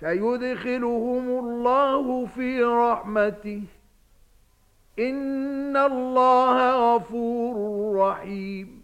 سيدخلهم الله في رحمته. إن الله غفور رحيم.